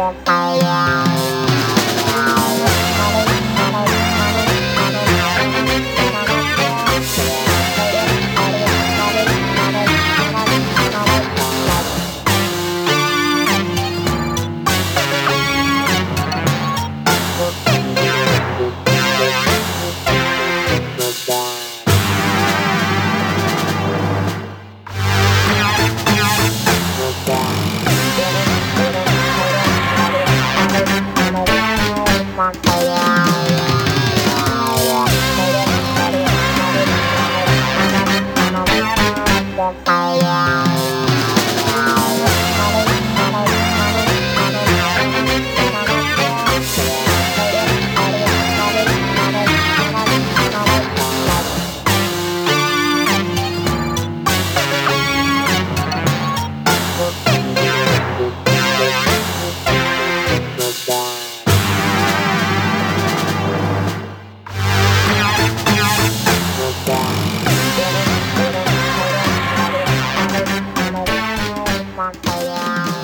Bye. Wow. 唉呀